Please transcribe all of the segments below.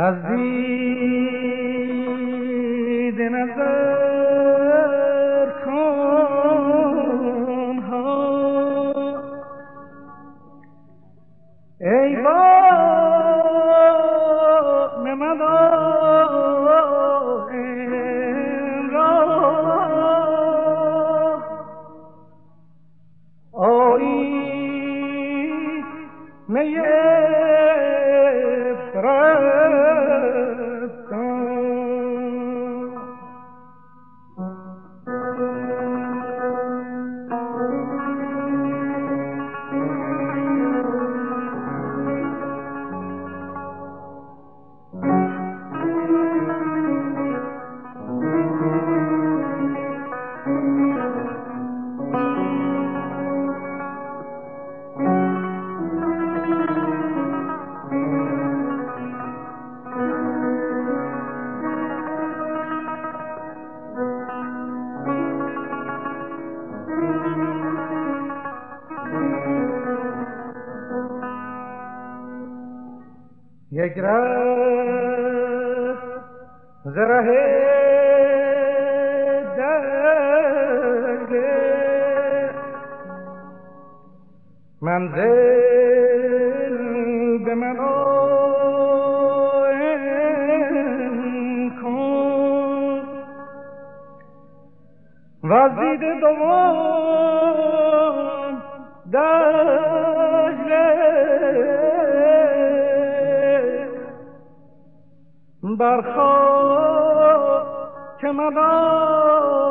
از دید نظر کن ها. ای بان مدار این را آیی یک ره زره درگه. منزل به من کن. وزید دوم دجله برخواه که مدار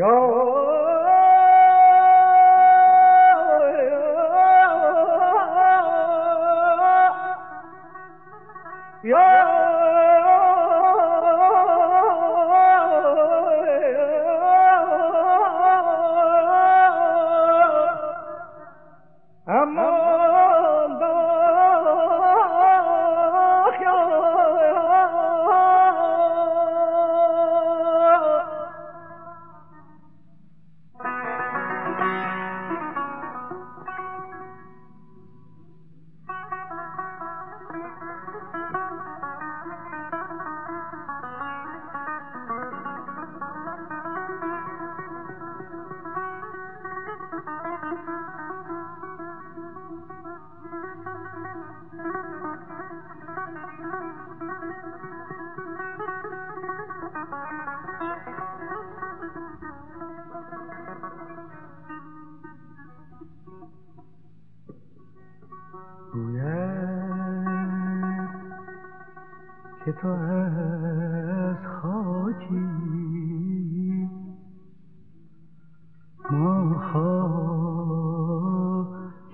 Yo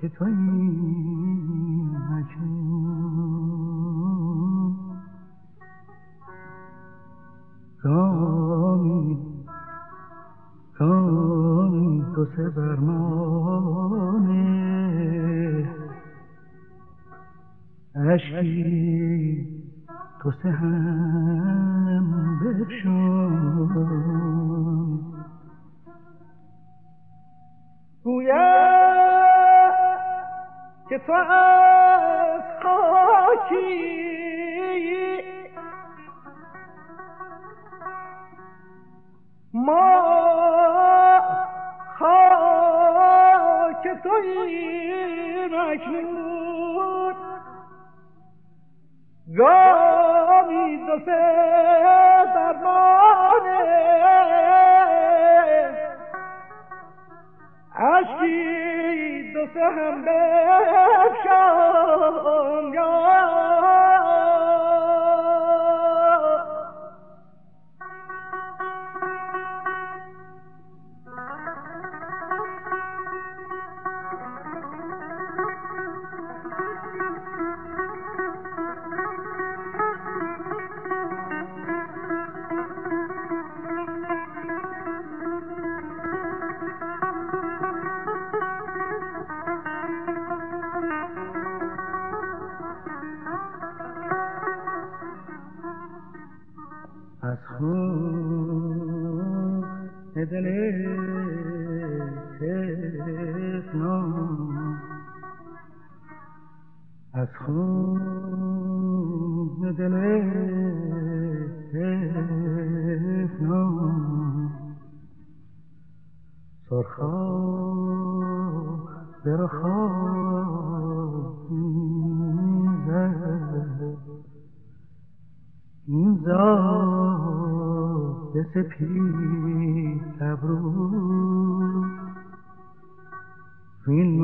خاک تو این مجنون گامی گامی تو سه برمانه اشکی تو سه هم گویا که تو از خاکی ما خاک توی مکنون گامی دو سه از خون دل تفنان سرخا برخا می‌زد این زاد سپید ابرو. این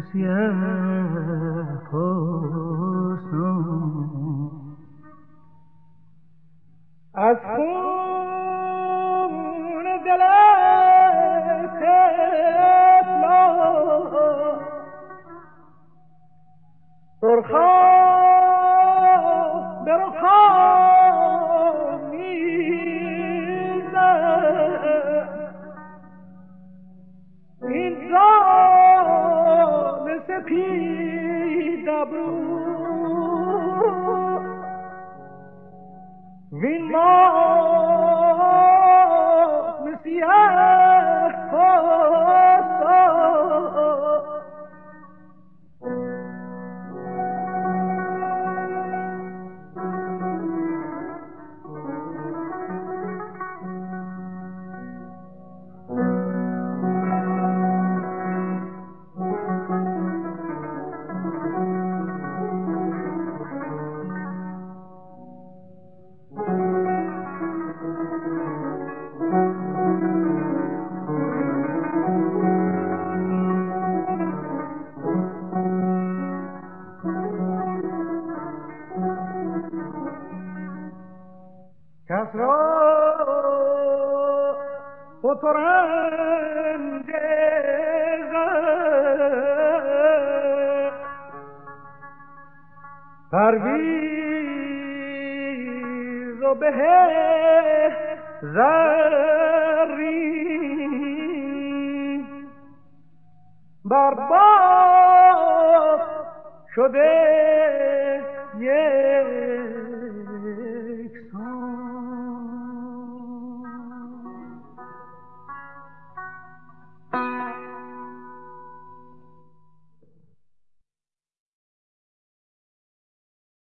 siyah husnum وین ما کس را خطرند پرویز و به زری. برباد شده یه